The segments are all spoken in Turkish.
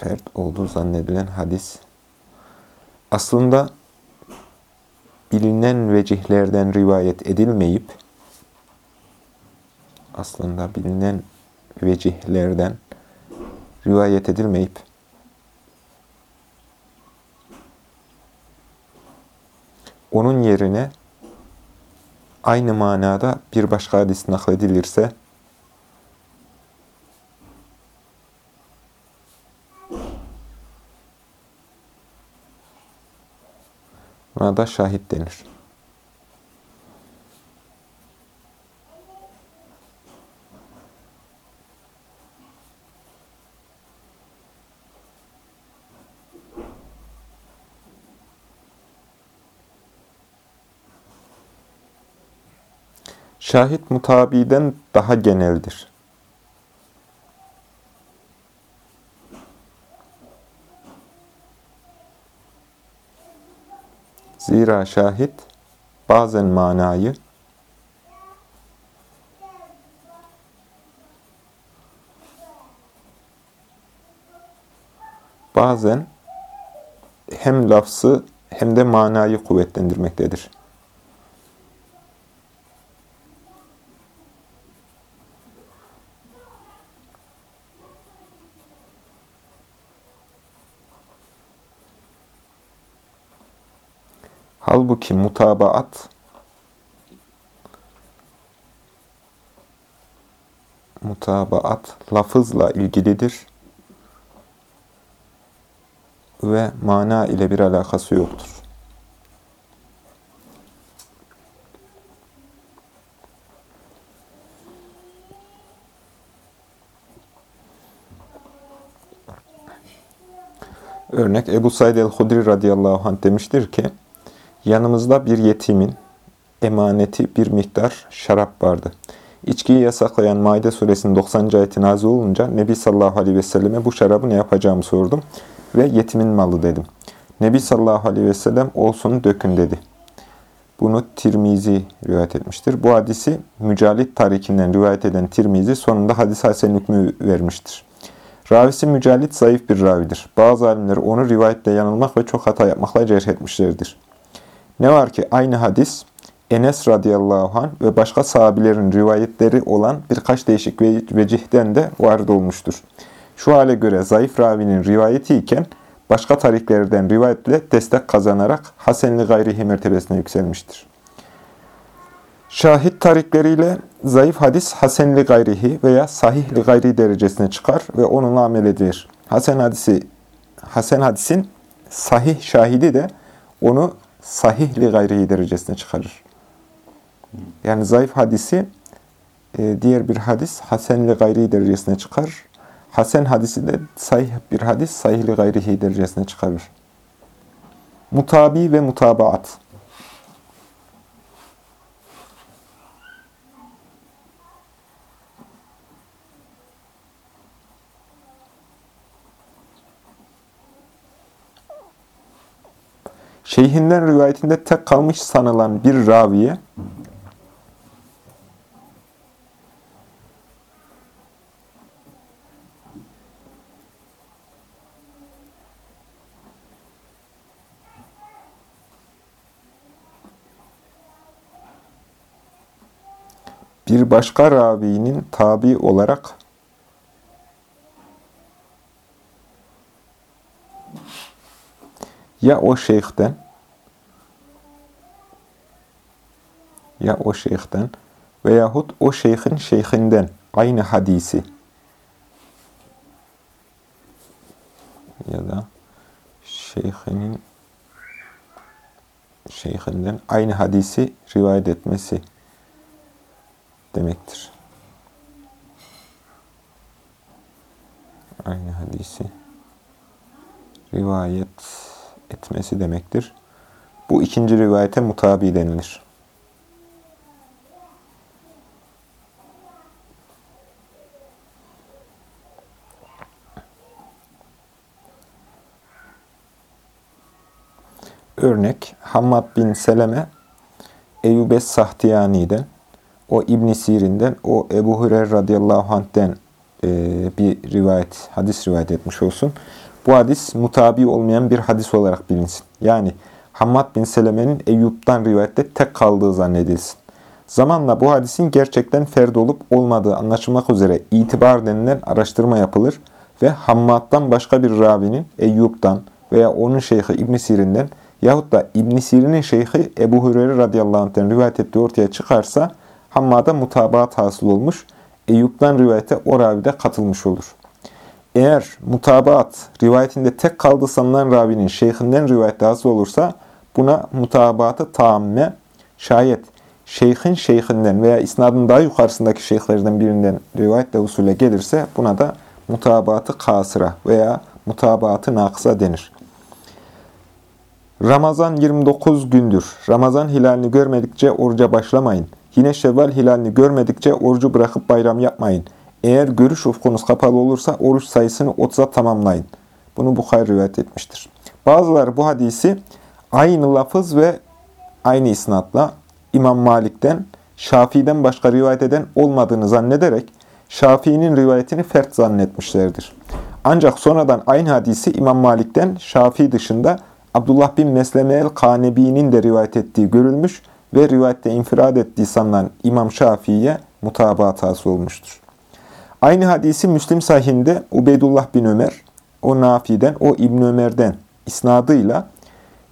fert olduğu zannedilen hadis aslında bilinen vecihlerden rivayet edilmeyip aslında bilinen vecihlerden rivayet edilmeyip onun yerine aynı manada bir başka hadis nakledilirse Buna da şahit denir. Şahit mutabiden daha geneldir. Zira şahit bazen manayı bazen hem lafzı hem de manayı kuvvetlendirmektedir. Halbuki mutabaat mutabaat lafızla ilgilidir ve mana ile bir alakası yoktur. Örnek Ebu Said el-Hudri radıyallahu anh demiştir ki Yanımızda bir yetimin emaneti bir miktar şarap vardı. İçkiyi yasaklayan Maide suresinin 90. ayeti nazil olunca Nebi sallallahu aleyhi ve selleme bu şarabı ne yapacağımı sordum ve yetimin malı dedim. Nebi sallallahu aleyhi ve sellem olsun dökün dedi. Bunu Tirmizi rivayet etmiştir. Bu hadisi Mücalit tarikinden rivayet eden Tirmizi sonunda hadis hasen hükmü vermiştir. Ravisi Mücalit zayıf bir ravidir. Bazı alimler onu rivayetle yanılmak ve çok hata yapmakla cerh etmişlerdir. Ne var ki aynı hadis Enes radıyallahu anh ve başka sahabilerin rivayetleri olan birkaç değişik vecihten de varid olmuştur. Şu hale göre zayıf ravinin rivayeti iken başka tariklerden rivayetle destek kazanarak Hasenli gayrihi mertebesine yükselmiştir. Şahit tarikleriyle zayıf hadis Hasenli gayrihi veya sahihli gayri derecesine çıkar ve onunla amel edilir. Hasen hadisi Hasen hadisin sahih şahidi de onu sahihli gayrihi derecesine çıkarır. Yani zayıf hadisi e, diğer bir hadis hasenli gayri derecesine çıkar. Hasen hadisi de sahih bir hadis sahihli gayrihi derecesine çıkarır. Mutabi ve mutabaat. Şeyhinden rivayetinde tek kalmış sanılan bir raviye bir başka ravinin tabi olarak ya o şeyhten ya o şeyhten veyahut o şeyhin şeyhinden aynı hadisi ya da şeyhinin şeyhinden aynı hadisi rivayet etmesi demektir. Aynı hadisi rivayet etmesi demektir. Bu ikinci rivayete mutabi denilir. Örnek Hammad bin Seleme Eyyube Sahtiyani'den, o İbn Sirin'den, o Ebu Hureyre radıyallahu anh'ten e, bir rivayet, hadis rivayet etmiş olsun. Bu hadis mutabi olmayan bir hadis olarak bilinsin. Yani Hammad bin Seleme'nin Eyyub'dan rivayette tek kaldığı zannedilsin. Zamanla bu hadisin gerçekten ferd olup olmadığı anlaşılmak üzere itibar denilen araştırma yapılır ve Hammad'dan başka bir ravinin Eyyub'dan veya onun şeyhi İbn Sirin'den yahut da İbn Sirin'in şeyhi Ebu Hureyre radıyallahu anh'ten rivayet ettiği ortaya çıkarsa Hammad'a mutabaat hasıl olmuş, Eyyub'dan rivayete o ravide katılmış olur. Eğer mutabaat rivayetinde tek kaldığı sanılan ravinin şeyhinden rivayette hasıl olursa buna mutabaatı taamme, şayet şeyhin şeyhinden veya isnadın daha yukarısındaki şeyhlerden birinden rivayetle usule gelirse buna da mutabaatı kasıra veya mutabaatı naksa denir. Ramazan 29 gündür. Ramazan hilalini görmedikçe oruca başlamayın. Yine Şevval hilalini görmedikçe orucu bırakıp bayram yapmayın. Eğer görüş ufkunuz kapalı olursa oruç sayısını 30'a tamamlayın. Bunu Bukhari rivayet etmiştir. Bazıları bu hadisi aynı lafız ve aynı isnatla İmam Malik'ten, Şafii'den başka rivayet eden olmadığını zannederek Şafii'nin rivayetini fert zannetmişlerdir. Ancak sonradan aynı hadisi İmam Malik'ten Şafii dışında Abdullah bin Mesleme el-Kanebi'nin de rivayet ettiği görülmüş ve rivayette infirad ettiği sanılan İmam Şafii'ye mutabaat hasıl olmuştur. Aynı hadisi Müslim sahihinde Ubeydullah bin Ömer, o Nafi'den, o İbn Ömer'den isnadıyla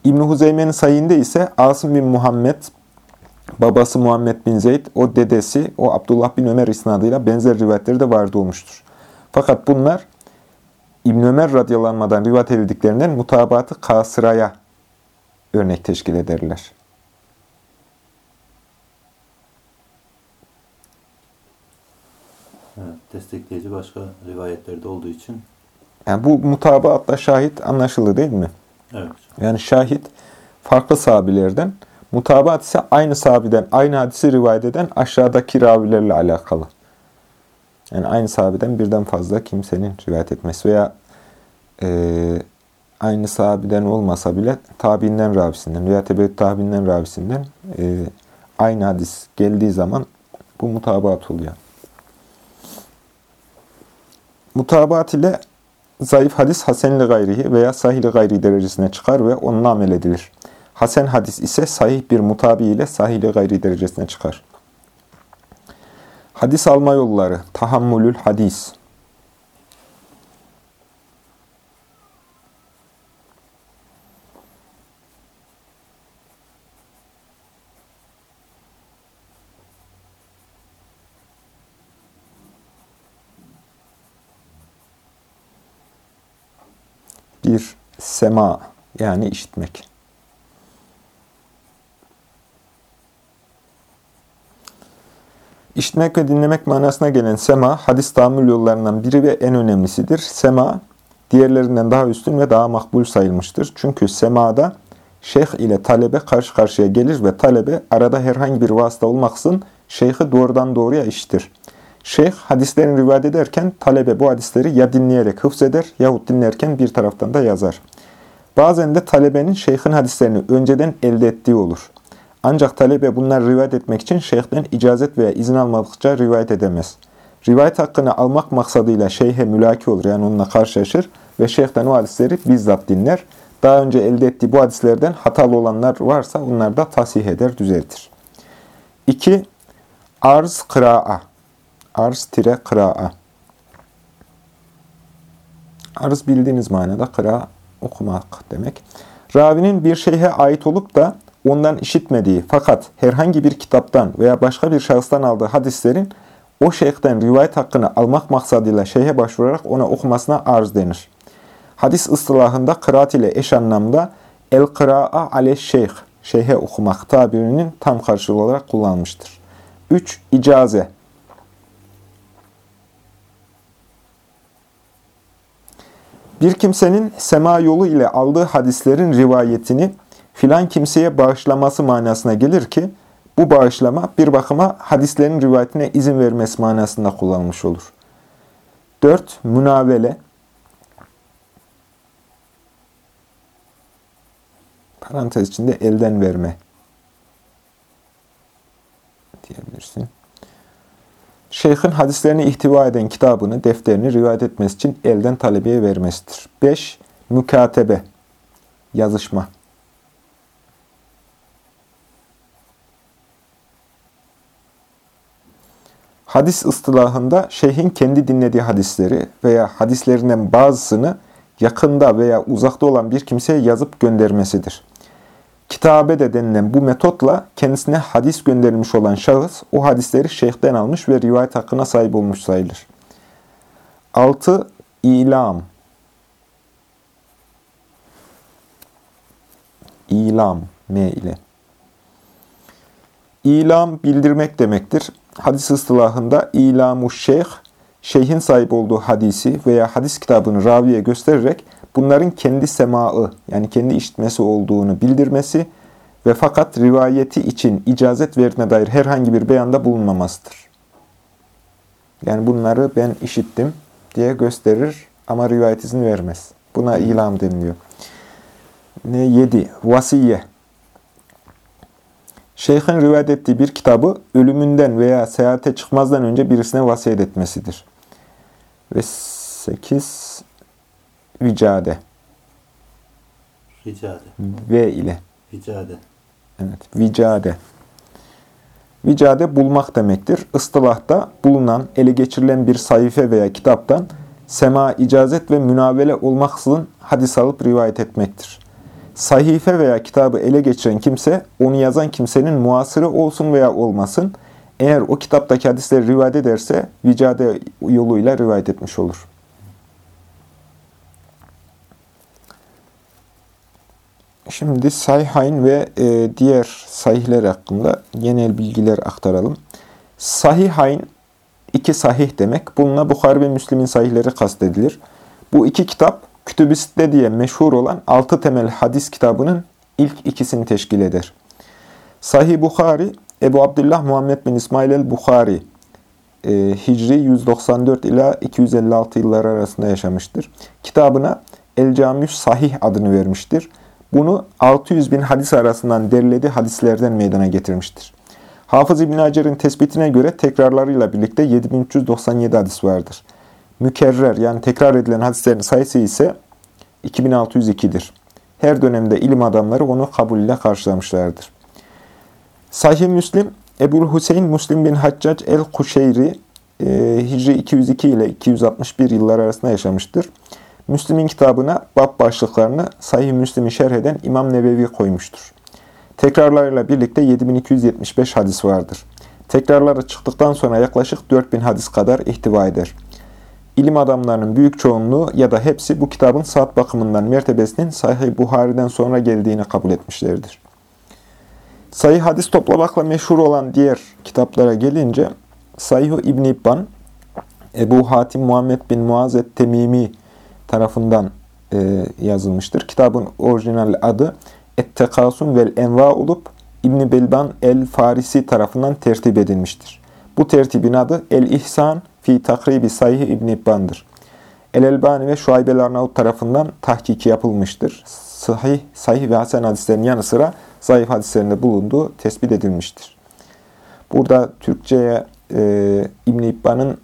İbn Huzeyme'nin sayinde ise Asım bin Muhammed, babası Muhammed bin Zeyd, o dedesi, o Abdullah bin Ömer isnadıyla benzer rivayetleri de vardı olmuştur. Fakat bunlar İbn Ömer radyalanmadan rivayet edildiklerinden mutabatı kasıraya örnek teşkil ederler. Evet, destekleyici başka rivayetlerde olduğu için. Yani bu mutabaatla şahit anlaşıldı değil mi? Evet. Yani şahit farklı sahabilerden, mutabaat ise aynı sahabeden, aynı hadisi rivayet eden aşağıdaki ravilerle alakalı. Yani aynı sahabeden birden fazla kimsenin rivayet etmesi veya e, aynı sahabeden olmasa bile tabiinden ravisinden veya tebet tabiinden ravisinden e, aynı hadis geldiği zaman bu mutabaat oluyor. Mutabaat ile zayıf hadis hasenli gayrihi veya sahili gayri derecesine çıkar ve onunla amel edilir. Hasen hadis ise sahih bir mutabi ile sahili gayri derecesine çıkar. Hadis alma yolları, tahammülül hadis. Bir sema yani işitmek. İşitmek ve dinlemek manasına gelen sema, hadis tahammül yollarından biri ve en önemlisidir. Sema, diğerlerinden daha üstün ve daha makbul sayılmıştır. Çünkü semada şeyh ile talebe karşı karşıya gelir ve talebe arada herhangi bir vasıta olmaksızın şeyhi doğrudan doğruya işitir. Şeyh hadislerini rivayet ederken talebe bu hadisleri ya dinleyerek hıfzeder yahut dinlerken bir taraftan da yazar. Bazen de talebenin şeyhin hadislerini önceden elde ettiği olur. Ancak talebe bunları rivayet etmek için şeyhten icazet veya izin almadıkça rivayet edemez. Rivayet hakkını almak maksadıyla şeyhe mülaki olur yani onunla karşılaşır ve şeyhten o hadisleri bizzat dinler. Daha önce elde ettiği bu hadislerden hatalı olanlar varsa onları da tasih eder, düzeltir. 2. Arz kıra'a Arz tire kıra'a Arz bildiğiniz manada kıra okumak demek. Ravinin bir şeyhe ait olup da ondan işitmediği fakat herhangi bir kitaptan veya başka bir şahıstan aldığı hadislerin o şeyhten rivayet hakkını almak maksadıyla şeyhe başvurarak ona okumasına arz denir. Hadis ıstılahında kıraat ile eş anlamda el-kıra'a ale şeyh, şeyhe okumak tabirinin tam karşılığı olarak kullanılmıştır. 3. İcaze Bir kimsenin sema yolu ile aldığı hadislerin rivayetini filan kimseye bağışlaması manasına gelir ki, bu bağışlama bir bakıma hadislerin rivayetine izin vermesi manasında kullanılmış olur. 4. Münavele Parantez içinde elden verme diyebilirsin. Şeyhin hadislerini ihtiva eden kitabını, defterini rivayet etmesi için elden talebeye vermesidir. 5. Mükatebe Yazışma Hadis ıstılahında şeyhin kendi dinlediği hadisleri veya hadislerinden bazısını yakında veya uzakta olan bir kimseye yazıp göndermesidir. Kitabe de denilen bu metotla kendisine hadis gönderilmiş olan şahıs o hadisleri şeyhten almış ve rivayet hakkına sahip olmuş sayılır. 6. İlam İlam M ile. İlam bildirmek demektir. Hadis ıstılahında ilamu şeyh, şeyhin sahip olduğu hadisi veya hadis kitabını raviye göstererek bunların kendi semaı yani kendi işitmesi olduğunu bildirmesi ve fakat rivayeti için icazet verdiğine dair herhangi bir beyanda bulunmamasıdır. Yani bunları ben işittim diye gösterir ama rivayet izni vermez. Buna ilam deniliyor. Ne 7. Vasiye. Şeyhin rivayet ettiği bir kitabı ölümünden veya seyahate çıkmazdan önce birisine vasiyet etmesidir. Ve 8. Vicade. Ricade. V ile. Ricade. Evet, vicade. Vicade bulmak demektir. Istılahta bulunan, ele geçirilen bir sayfe veya kitaptan sema, icazet ve münavele olmaksızın hadis alıp rivayet etmektir. Sahife veya kitabı ele geçiren kimse, onu yazan kimsenin muasırı olsun veya olmasın, eğer o kitaptaki hadisleri rivayet ederse, vicade yoluyla rivayet etmiş olur. Şimdi Sayhayn ve e, diğer sahihler hakkında genel bilgiler aktaralım. Sahihayn, iki sahih demek. Bununla Bukhari ve Müslim'in sahihleri kastedilir. Bu iki kitap, Kütüb-i Sitte diye meşhur olan altı temel hadis kitabının ilk ikisini teşkil eder. Sahih Bukhari, Ebu Abdullah Muhammed bin İsmail el-Bukhari, e, Hicri 194 ila 256 yıllar arasında yaşamıştır. Kitabına El-Camüs Sahih adını vermiştir. Bunu 600 bin hadis arasından derlediği hadislerden meydana getirmiştir. Hafız İbn Hacer'in tespitine göre tekrarlarıyla birlikte 7397 hadis vardır. Mükerrer yani tekrar edilen hadislerin sayısı ise 2602'dir. Her dönemde ilim adamları onu kabul ile karşılamışlardır. Sahih Müslim, Ebu Hüseyin Müslim bin Haccac el-Kuşeyri e, Hicri 202 ile 261 yıllar arasında yaşamıştır. Müslim'in kitabına bab başlıklarını Sahih Müslim'i şerh eden İmam Nebevi koymuştur. Tekrarlarıyla birlikte 7275 hadis vardır. Tekrarları çıktıktan sonra yaklaşık 4000 hadis kadar ihtiva eder. İlim adamlarının büyük çoğunluğu ya da hepsi bu kitabın saat bakımından mertebesinin Sahih Buhari'den sonra geldiğini kabul etmişlerdir. Sahih hadis toplamakla meşhur olan diğer kitaplara gelince Sahih İbn İbban, Ebu Hatim Muhammed bin Muazzet Temimi tarafından e, yazılmıştır. Kitabın orijinal adı Et-Tekasun vel Enva olup İbn Belban el-Farisi tarafından tertip edilmiştir. Bu tertibin adı El-İhsan fi Takribi Sahih İbn İbban'dır. El-Elbani ve Şuayb el-Arnavut tarafından tahkiki yapılmıştır. Sahih, sahih ve hasen hadislerin yanı sıra zayıf hadislerinde bulunduğu tespit edilmiştir. Burada Türkçe'ye e, İbn İbban'ın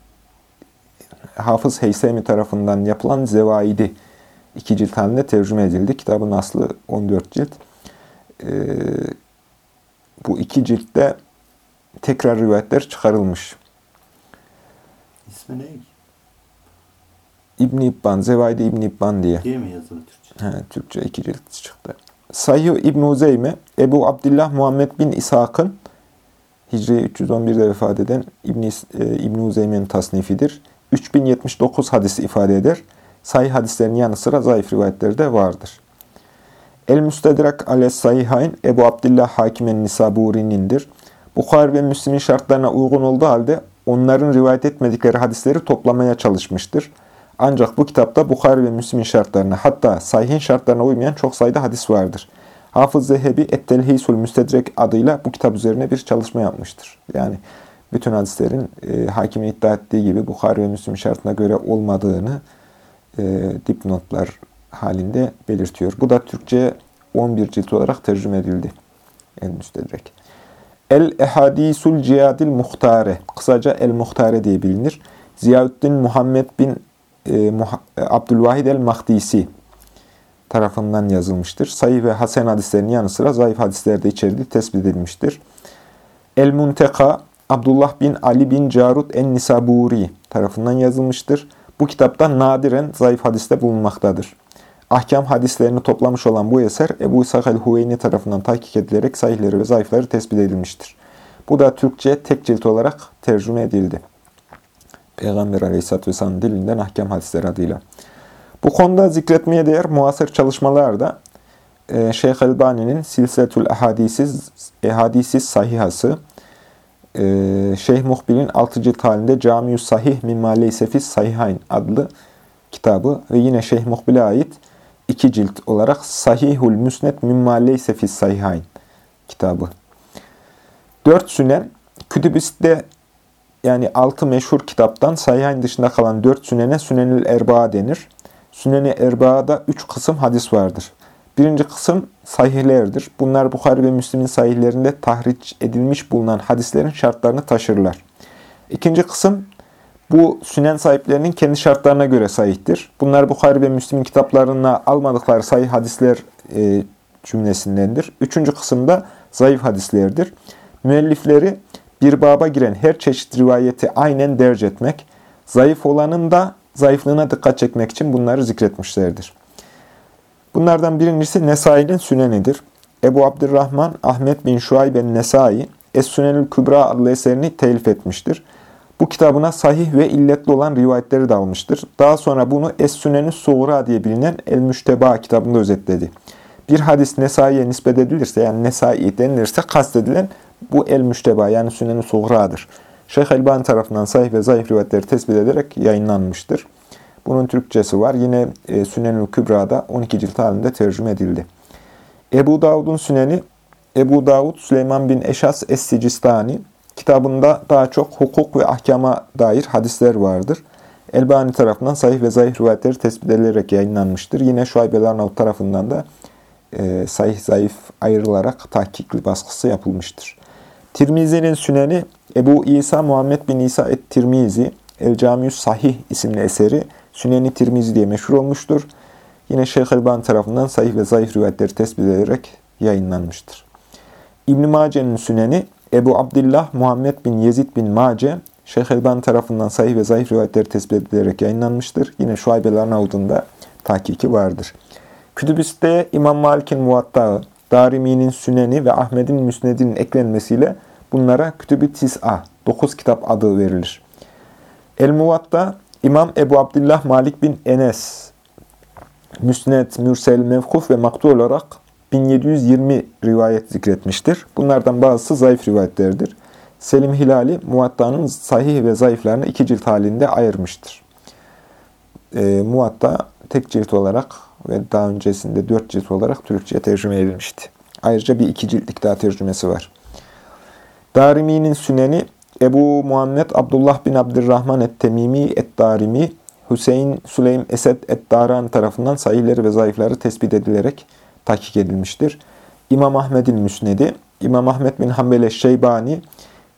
Hafız Heysemi tarafından yapılan Zevaidi iki cilt halinde tercüme edildi. Kitabın aslı 14 cilt. Ee, bu iki ciltte tekrar rivayetler çıkarılmış. İsmi ne? İbn İbban, Zevaidi İbn İbban diye. Diye mi yazılı Türkçe? He, Türkçe iki cilt çıktı. Sahih İbn Uzeyme, Ebu Abdullah Muhammed bin İshak'ın Hicri 311'de vefat eden İbn, e, İbn Uzeyme'nin tasnifidir. 3079 hadisi ifade eder. Sahih hadislerin yanı sıra zayıf rivayetleri de vardır. El-Müstedrak ale Sahihayn Ebu Abdullah Hakimen Nisaburi'nindir. Bukhari ve Müslim'in şartlarına uygun olduğu halde onların rivayet etmedikleri hadisleri toplamaya çalışmıştır. Ancak bu kitapta Bukhari ve Müslim'in şartlarına hatta Sahih'in şartlarına uymayan çok sayıda hadis vardır. Hafız Zehebi Et-Telhisul Müstedrek adıyla bu kitap üzerine bir çalışma yapmıştır. Yani bütün hadislerin e, hakimin iddia ettiği gibi Bukhari ve Müslim şartına göre olmadığını e, dipnotlar halinde belirtiyor. Bu da Türkçe 11 cilt olarak tercüme edildi. El Müstedrek. El-Ehadisul Cihadil Muhtare. Kısaca El-Muhtare diye bilinir. Ziyaüddin Muhammed bin e, Muha- e, Abdülvahid el-Mahdisi tarafından yazılmıştır. Sayı ve hasen hadislerinin yanı sıra zayıf hadisler de içerdiği tespit edilmiştir. El-Munteka Abdullah bin Ali bin Carut en-Nisaburi tarafından yazılmıştır. Bu kitapta nadiren zayıf hadiste bulunmaktadır. Ahkam hadislerini toplamış olan bu eser Ebu İshak el-Huveyni tarafından tahkik edilerek sahihleri ve zayıfları tespit edilmiştir. Bu da Türkçe tek cilt olarak tercüme edildi. Peygamber Aleyhisselatü Vesselam dilinden ahkam hadisleri adıyla. Bu konuda zikretmeye değer muasır çalışmalarda e, Şeyh Elbani'nin Silsiletül Ehadisiz, Ehadisiz Sahihası, e, Şeyh Muhbil'in 6 cilt halinde Camiü Sahih Mimma Leysefis Sahihayn adlı kitabı ve yine Şeyh Muhbil'e ait 2 cilt olarak Sahihul Müsnet Mimma Leysefis Sahihayn kitabı. Dört sünen, Kütübüs'te yani altı meşhur kitaptan Sahihayn dışında kalan dört sünene Sünenül Erbaa denir. Süneni Erbaa'da üç kısım hadis vardır. Birinci kısım sahihlerdir. Bunlar Bukhari ve Müslim'in sahihlerinde tahriç edilmiş bulunan hadislerin şartlarını taşırlar. İkinci kısım bu sünen sahiplerinin kendi şartlarına göre sahihtir. Bunlar Bukhari ve Müslim'in kitaplarına almadıkları sahih hadisler e, cümlesindendir. Üçüncü kısımda zayıf hadislerdir. Müellifleri bir baba giren her çeşit rivayeti aynen derc etmek, zayıf olanın da zayıflığına dikkat çekmek için bunları zikretmişlerdir. Bunlardan birincisi Nesai'nin Sünenidir. Ebu Abdurrahman Ahmet bin Şuayb ben Nesai Es-Sünenül Kübra adlı eserini telif etmiştir. Bu kitabına sahih ve illetli olan rivayetleri de almıştır. Daha sonra bunu Es-Sünenü Suğra diye bilinen El-Müşteba kitabında özetledi. Bir hadis Nesai'ye nispet edilirse yani Nesai denilirse kastedilen bu El-Müşteba yani Sünenü Suğra'dır. Şeyh Elbani tarafından sahih ve zayıf rivayetleri tespit ederek yayınlanmıştır. Bunun Türkçesi var. Yine e, Sünenül Kübra'da 12 cilt halinde tercüme edildi. Ebu Davud'un Süneni, Ebu Davud Süleyman bin Eşas Es-Sicistani kitabında daha çok hukuk ve ahkama dair hadisler vardır. Elbani tarafından sahih ve zayıf rivayetleri tespit edilerek yayınlanmıştır. Yine Şuayb el-Arnavut tarafından da e, sahih zayıf ayrılarak tahkikli baskısı yapılmıştır. Tirmizi'nin Süneni Ebu İsa Muhammed bin İsa et-Tirmizi El-Camius Sahih isimli eseri Süneni Tirmizi diye meşhur olmuştur. Yine Şeyh Elbani tarafından sahih ve zayıf rivayetleri tespit edilerek yayınlanmıştır. İbn-i Mace'nin Süneni Ebu Abdillah Muhammed bin Yezid bin Mace Şeyh Elbani tarafından sahih ve zayıf rivayetleri tespit edilerek yayınlanmıştır. Yine Şuayb el-Arnavud'un da tahkiki vardır. Kütübüs'te İmam Malik'in Muvattağı, Darimi'nin Süneni ve Ahmet'in Müsned'inin eklenmesiyle bunlara Kütüb-i Tis'a, 9 kitap adı verilir. El-Muvatta, İmam Ebu Abdullah Malik bin Enes, Müsned, Mürsel, Mevkuf ve Maktu olarak 1720 rivayet zikretmiştir. Bunlardan bazısı zayıf rivayetlerdir. Selim Hilali, Muvatta'nın sahih ve zayıflarını iki cilt halinde ayırmıştır. E, Muvatta tek cilt olarak ve daha öncesinde dört cilt olarak Türkçe'ye tercüme edilmişti. Ayrıca bir iki ciltlik daha tercümesi var. Darimi'nin Süneni Ebu Muhammed Abdullah bin Abdurrahman et-Temimi et-Darimi Hüseyin Süleym Esed et-Daran tarafından sayıları ve zayıfları tespit edilerek tahkik edilmiştir. İmam Ahmed'in Müsnedi İmam Ahmed bin Hanbel Şeybani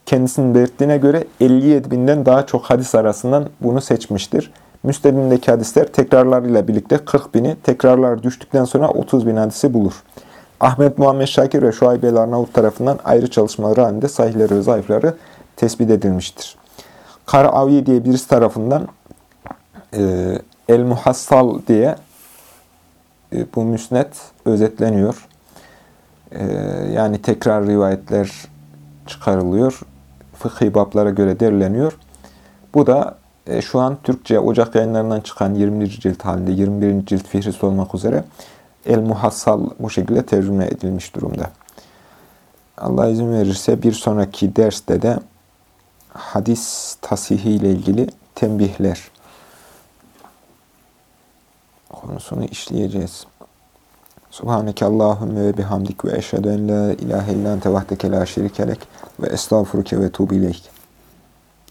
kendisinin belirttiğine göre 57 binden daha çok hadis arasından bunu seçmiştir. Müstedindeki hadisler tekrarlarıyla birlikte 40 bini, tekrarlar düştükten sonra 30 bin hadisi bulur. Ahmet Muhammed Şakir ve Şuayb el-Arnavut tarafından ayrı çalışmaları halinde sahihleri ve zayıfları tespit edilmiştir. Karavi diye birisi tarafından e, El-Muhassal diye e, bu müsnet özetleniyor. E, yani tekrar rivayetler çıkarılıyor. Fıkhi bablara göre derleniyor. Bu da e, şu an Türkçe Ocak yayınlarından çıkan 21. cilt halinde 21. cilt fihrist olmak üzere El-Muhassal bu şekilde tercüme edilmiş durumda. Allah izin verirse bir sonraki derste de hadis tasihi ile ilgili tembihler konusunu işleyeceğiz. Subhaneke Allahümme ve bihamdik ve eşhedü en la ilahe illa ente vahdeke la şerikelek ve estağfuruke ve tuğbu ileyk.